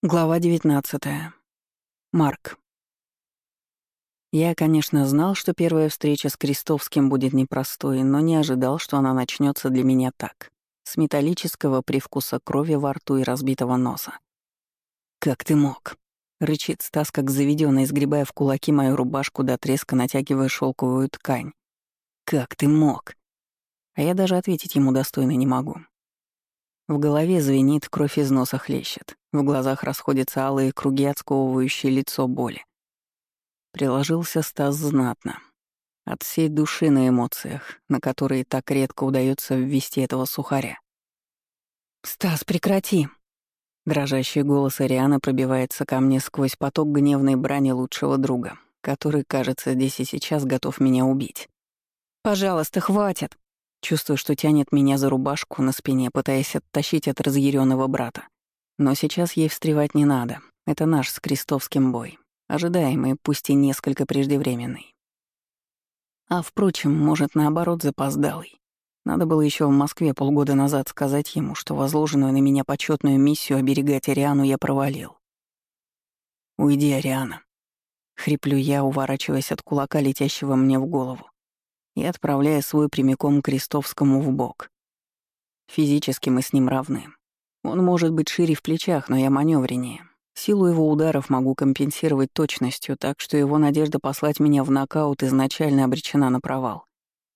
Глава 19. Марк. Я, конечно, знал, что первая встреча с Крестовским будет непростой, но не ожидал, что она начнется для меня так, с металлического привкуса крови во рту и разбитого носа. «Как ты мог?» — рычит Стас, как заведённый, сгребая в кулаки мою рубашку до треска, натягивая шелковую ткань. «Как ты мог?» А я даже ответить ему достойно не могу. В голове звенит, кровь из носа хлещет. В глазах расходятся алые круги, отсковывающие лицо боли. Приложился Стас знатно. От всей души на эмоциях, на которые так редко удается ввести этого сухаря. «Стас, прекрати!» Дрожащий голос Арианы пробивается ко мне сквозь поток гневной брани лучшего друга, который, кажется, здесь и сейчас готов меня убить. «Пожалуйста, хватит!» Чувствую, что тянет меня за рубашку на спине, пытаясь оттащить от разъяренного брата. Но сейчас ей встревать не надо. Это наш с Крестовским бой. Ожидаемый, пусть и несколько преждевременный. А, впрочем, может, наоборот, запоздалый. Надо было еще в Москве полгода назад сказать ему, что возложенную на меня почетную миссию оберегать Ариану я провалил. «Уйди, Ариана», — хриплю я, уворачиваясь от кулака, летящего мне в голову и отправляя свой прямиком Крестовскому в бок. Физически мы с ним равны. Он может быть шире в плечах, но я маневреннее. Силу его ударов могу компенсировать точностью, так что его надежда послать меня в нокаут изначально обречена на провал.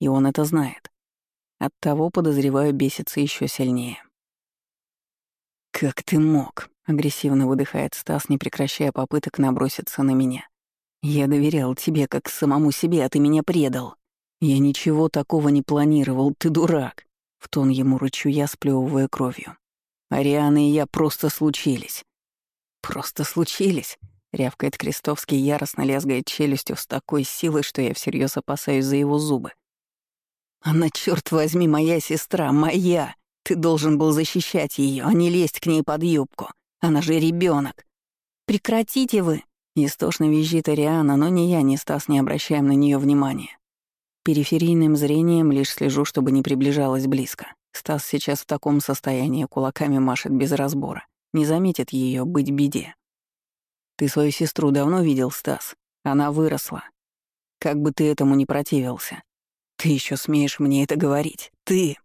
И он это знает. Оттого, подозреваю, бесится еще сильнее. «Как ты мог?» — агрессивно выдыхает Стас, не прекращая попыток наброситься на меня. «Я доверял тебе как самому себе, а ты меня предал». «Я ничего такого не планировал, ты дурак!» В тон ему рычу я, сплёвывая кровью. «Ариана и я просто случились». «Просто случились?» — рявкает Крестовский, яростно лязгает челюстью с такой силой, что я всерьез опасаюсь за его зубы. «Она, черт возьми, моя сестра, моя! Ты должен был защищать ее, а не лезть к ней под юбку. Она же ребенок. «Прекратите вы!» — истошно визжит Ариана, но ни я, ни Стас не обращаем на нее внимания. Периферийным зрением лишь слежу, чтобы не приближалась близко. Стас сейчас в таком состоянии, кулаками машет без разбора. Не заметит ее быть беде. Ты свою сестру давно видел, Стас? Она выросла. Как бы ты этому не противился. Ты еще смеешь мне это говорить? Ты!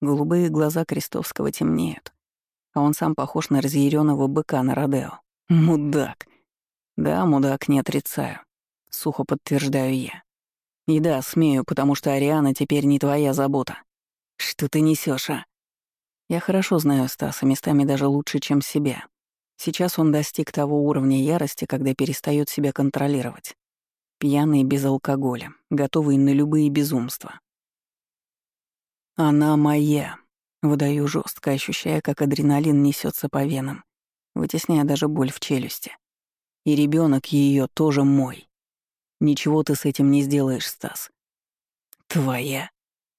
Голубые глаза Крестовского темнеют, а он сам похож на разъяренного быка на Родео. Мудак. Да, мудак, не отрицаю. Сухо подтверждаю я. И да, смею, потому что Ариана теперь не твоя забота. Что ты несешь, а? Я хорошо знаю Стаса, местами даже лучше, чем себя. Сейчас он достиг того уровня ярости, когда перестает себя контролировать. Пьяный без алкоголя, готовый на любые безумства. Она моя. Выдаю жестко, ощущая, как адреналин несется по венам, вытесняя даже боль в челюсти. И ребенок ее тоже мой. Ничего ты с этим не сделаешь, Стас. Твоя,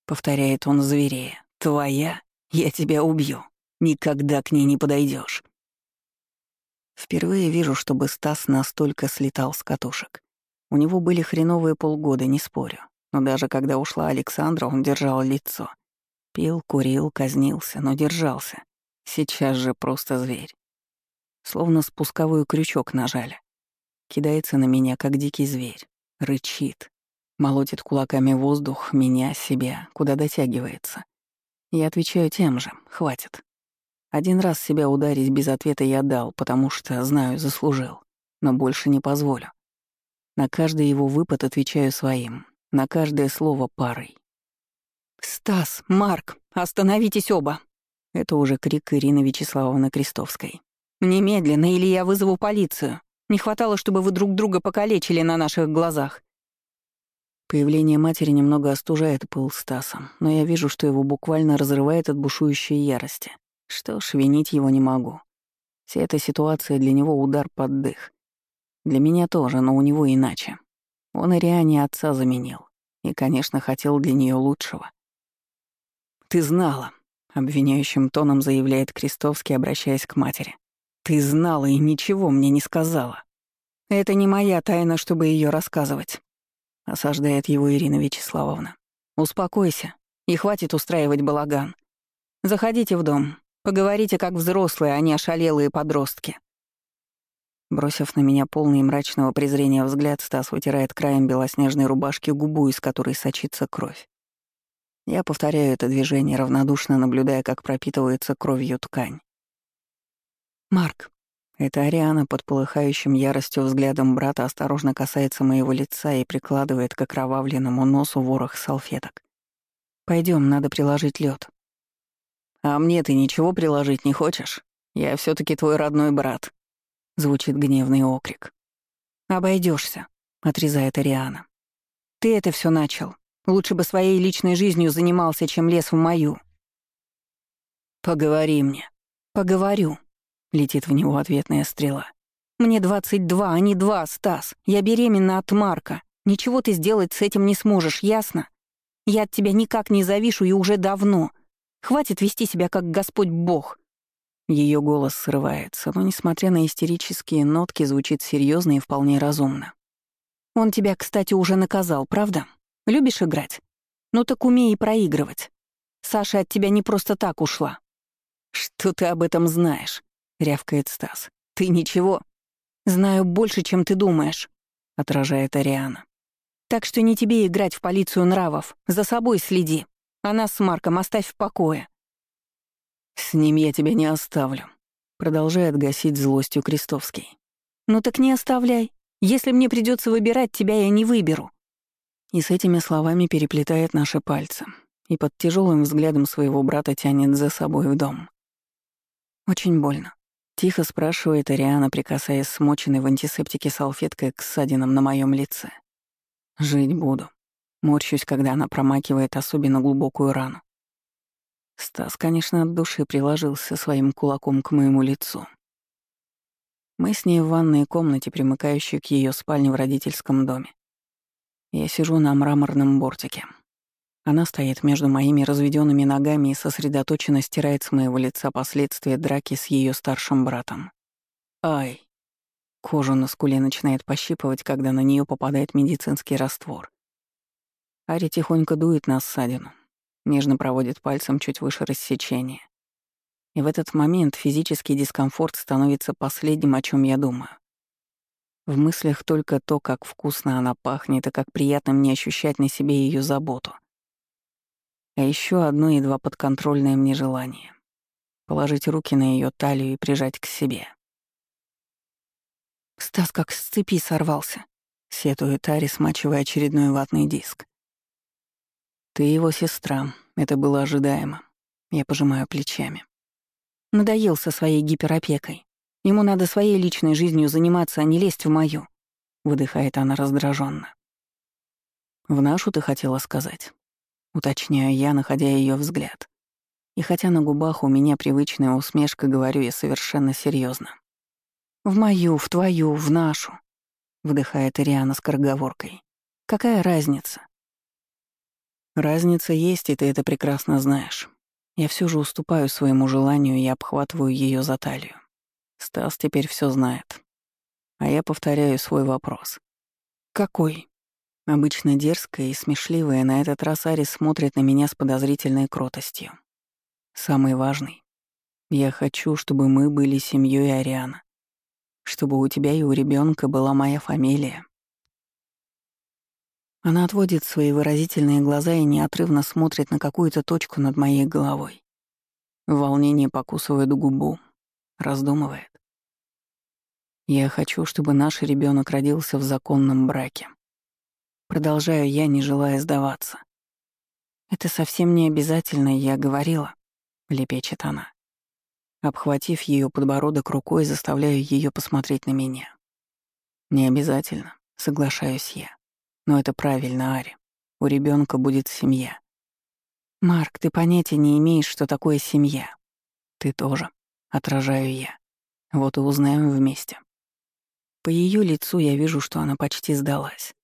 повторяет он зверея. Твоя, я тебя убью. Никогда к ней не подойдешь. Впервые вижу, чтобы Стас настолько слетал с катушек. У него были хреновые полгода, не спорю. Но даже когда ушла Александра, он держал лицо. Пил, курил, казнился, но держался. Сейчас же просто зверь. Словно спусковой крючок нажали. Кидается на меня, как дикий зверь. Рычит. Молотит кулаками воздух, меня, себя, куда дотягивается. Я отвечаю тем же. Хватит. Один раз себя ударить без ответа я дал, потому что, знаю, заслужил. Но больше не позволю. На каждый его выпад отвечаю своим. На каждое слово парой. «Стас, Марк, остановитесь оба!» Это уже крик Ирины Вячеславовны Крестовской. «Немедленно, или я вызову полицию!» Не хватало, чтобы вы друг друга покалечили на наших глазах. Появление матери немного остужает пыл Стаса, но я вижу, что его буквально разрывает от бушующей ярости. Что ж, винить его не могу. Вся эта ситуация для него удар под дых. Для меня тоже, но у него иначе. Он и Риане отца заменил. И, конечно, хотел для нее лучшего. «Ты знала», — обвиняющим тоном заявляет Крестовский, обращаясь к матери. Ты знала и ничего мне не сказала. Это не моя тайна, чтобы ее рассказывать. Осаждает его Ирина Вячеславовна. Успокойся и хватит устраивать балаган. Заходите в дом, поговорите как взрослые, а не ошалелые подростки. Бросив на меня полный мрачного презрения взгляд, Стас вытирает краем белоснежной рубашки губу, из которой сочится кровь. Я повторяю это движение, равнодушно наблюдая, как пропитывается кровью ткань. «Марк». Это Ариана под полыхающим яростью взглядом брата осторожно касается моего лица и прикладывает к окровавленному носу ворох салфеток. Пойдем, надо приложить лед. «А мне ты ничего приложить не хочешь? Я все таки твой родной брат», — звучит гневный окрик. Обойдешься, отрезает Ариана. «Ты это все начал. Лучше бы своей личной жизнью занимался, чем лез в мою». «Поговори мне». «Поговорю», — летит в него ответная стрела. «Мне 22, а не два, Стас. Я беременна от Марка. Ничего ты сделать с этим не сможешь, ясно? Я от тебя никак не завишу и уже давно. Хватит вести себя как Господь Бог». Ее голос срывается, но, несмотря на истерические нотки, звучит серьезно и вполне разумно. «Он тебя, кстати, уже наказал, правда? Любишь играть? Ну так умей и проигрывать. Саша от тебя не просто так ушла». «Что ты об этом знаешь?» — рявкает Стас. «Ты ничего?» «Знаю больше, чем ты думаешь», — отражает Ариана. «Так что не тебе играть в полицию нравов. За собой следи. А нас с Марком оставь в покое». «С ним я тебя не оставлю», — продолжает гасить злостью Крестовский. «Ну так не оставляй. Если мне придется выбирать, тебя я не выберу и с этими словами переплетает наши пальцы и под тяжелым взглядом своего брата тянет за собой в дом. «Очень больно», — тихо спрашивает Ариана, прикасаясь смоченной в антисептике салфеткой к ссадинам на моем лице. «Жить буду». Морщусь, когда она промакивает особенно глубокую рану. Стас, конечно, от души приложился своим кулаком к моему лицу. Мы с ней в ванной комнате, примыкающей к ее спальне в родительском доме. Я сижу на мраморном бортике. Она стоит между моими разведенными ногами и сосредоточенно стирает с моего лица последствия драки с ее старшим братом. Ай! Кожу на скуле начинает пощипывать, когда на нее попадает медицинский раствор. Ари тихонько дует на ссадину, нежно проводит пальцем чуть выше рассечения. И в этот момент физический дискомфорт становится последним, о чем я думаю. В мыслях только то, как вкусно она пахнет и как приятно мне ощущать на себе ее заботу. А еще одно едва подконтрольное мне желание — положить руки на ее талию и прижать к себе. Стас как с цепи сорвался, сетует Ари, смачивая очередной ватный диск. «Ты его сестра, это было ожидаемо». Я пожимаю плечами. Надоел со своей гиперопекой. Ему надо своей личной жизнью заниматься, а не лезть в мою», — выдыхает она раздраженно. «В нашу ты хотела сказать?» Уточняю я, находя ее взгляд. И хотя на губах у меня привычная усмешка, говорю я совершенно серьезно. «В мою, в твою, в нашу», — выдыхает Ириана скороговоркой. «Какая разница?» «Разница есть, и ты это прекрасно знаешь. Я все же уступаю своему желанию и обхватываю ее за талию. Стас теперь все знает. А я повторяю свой вопрос. «Какой?» Обычно дерзкая и смешливая, на этот раз Арис смотрит на меня с подозрительной кротостью. Самый важный. Я хочу, чтобы мы были семьей Ариана. Чтобы у тебя и у ребенка была моя фамилия. Она отводит свои выразительные глаза и неотрывно смотрит на какую-то точку над моей головой. В волнении покусывает губу, раздумывает. Я хочу, чтобы наш ребенок родился в законном браке. Продолжаю я, не желая сдаваться. «Это совсем не обязательно, я говорила», — лепечет она. Обхватив ее подбородок рукой, заставляю ее посмотреть на меня. «Не обязательно», — соглашаюсь я. «Но это правильно, Ари. У ребенка будет семья». «Марк, ты понятия не имеешь, что такое семья». «Ты тоже», — отражаю я. Вот и узнаем вместе. По ее лицу я вижу, что она почти сдалась.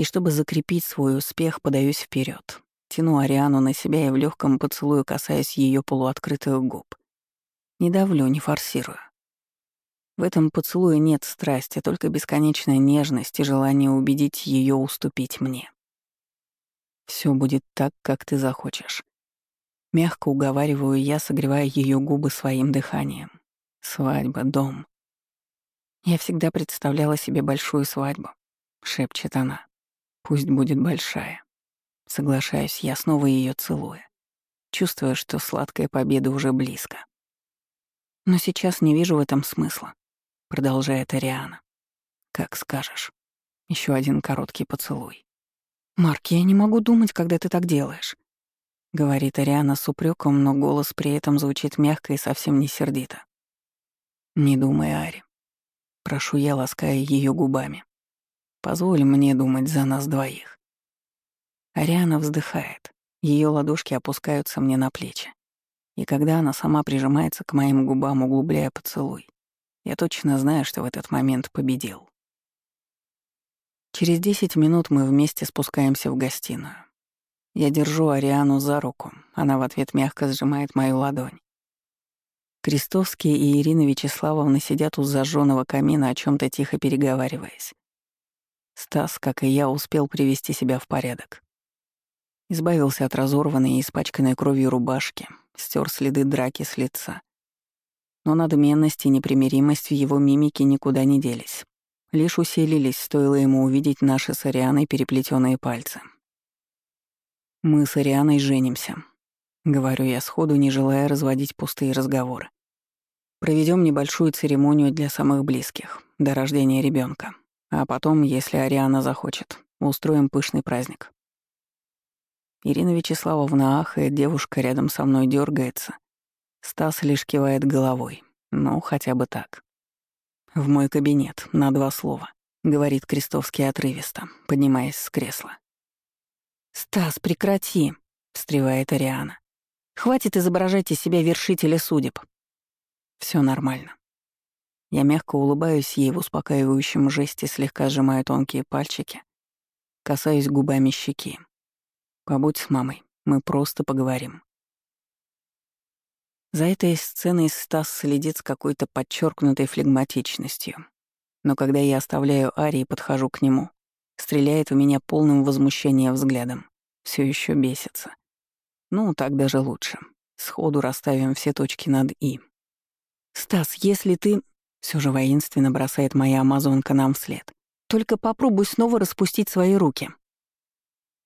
И чтобы закрепить свой успех, подаюсь вперед, Тяну Ариану на себя и в легком поцелую касаясь ее полуоткрытых губ. Не давлю, не форсирую. В этом поцелуе нет страсти, только бесконечная нежность и желание убедить ее уступить мне. Все будет так, как ты захочешь. Мягко уговариваю я, согревая ее губы своим дыханием. Свадьба, дом. Я всегда представляла себе большую свадьбу, шепчет она. Пусть будет большая. Соглашаюсь, я снова ее целую, чувствуя, что сладкая победа уже близко. Но сейчас не вижу в этом смысла, продолжает Ариана. Как скажешь. Еще один короткий поцелуй. Марк, я не могу думать, когда ты так делаешь. Говорит Ариана с упреком, но голос при этом звучит мягко и совсем не сердито. Не думай, Ари. Прошу я, лаская ее губами. Позволь мне думать за нас двоих. Ариана вздыхает. Ее ладошки опускаются мне на плечи. И когда она сама прижимается к моим губам, углубляя поцелуй, я точно знаю, что в этот момент победил. Через десять минут мы вместе спускаемся в гостиную. Я держу Ариану за руку, она в ответ мягко сжимает мою ладонь. Крестовский и Ирина Вячеславовна сидят у зажженного камина, о чем то тихо переговариваясь. Стас, как и я, успел привести себя в порядок. Избавился от разорванной и испачканной кровью рубашки, стер следы драки с лица. Но надменность и непримиримость в его мимике никуда не делись. Лишь усилились, стоило ему увидеть наши с Арианой переплетенные пальцы. «Мы с Арианой женимся», — говорю я сходу, не желая разводить пустые разговоры. Проведем небольшую церемонию для самых близких, до рождения ребенка, а потом, если Ариана захочет, устроим пышный праздник. Ирина Вячеславовна ахает, девушка рядом со мной дергается. Стас лишь кивает головой. Ну, хотя бы так. «В мой кабинет, на два слова», — говорит Крестовский отрывисто, поднимаясь с кресла. «Стас, прекрати!» — встревает Ариана. «Хватит изображать из себя вершителя судеб». Все нормально». Я мягко улыбаюсь ей в успокаивающем жесте, слегка сжимая тонкие пальчики, касаюсь губами щеки. «Побудь с мамой, мы просто поговорим». За этой сценой Стас следит с какой-то подчеркнутой флегматичностью. Но когда я оставляю Ари и подхожу к нему, стреляет в меня полным возмущения взглядом. Все еще бесится. Ну, так даже лучше. Сходу расставим все точки над «и». «Стас, если ты...» — все же воинственно бросает моя амазонка нам вслед. «Только попробуй снова распустить свои руки».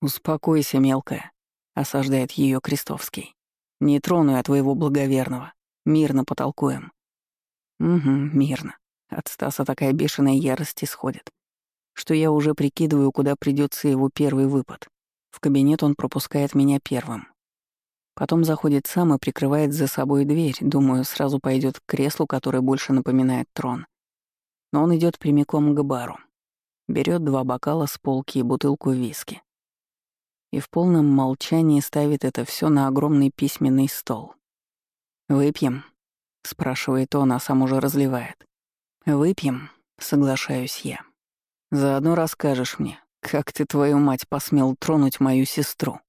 «Успокойся, мелкая», — осаждает ее Крестовский. «Не трону я твоего благоверного. Мирно потолкуем». «Угу, мирно. От Стаса такая бешеная ярость исходит, что я уже прикидываю, куда придется его первый выпад. В кабинет он пропускает меня первым. Потом заходит сам и прикрывает за собой дверь, думаю, сразу пойдет к креслу, которое больше напоминает трон. Но он идет прямиком к бару. Берет два бокала с полки и бутылку виски. И в полном молчании ставит это все на огромный письменный стол. «Выпьем?» — спрашивает он, а сам уже разливает. «Выпьем?» — соглашаюсь я. «Заодно расскажешь мне, как ты, твою мать, посмел тронуть мою сестру?»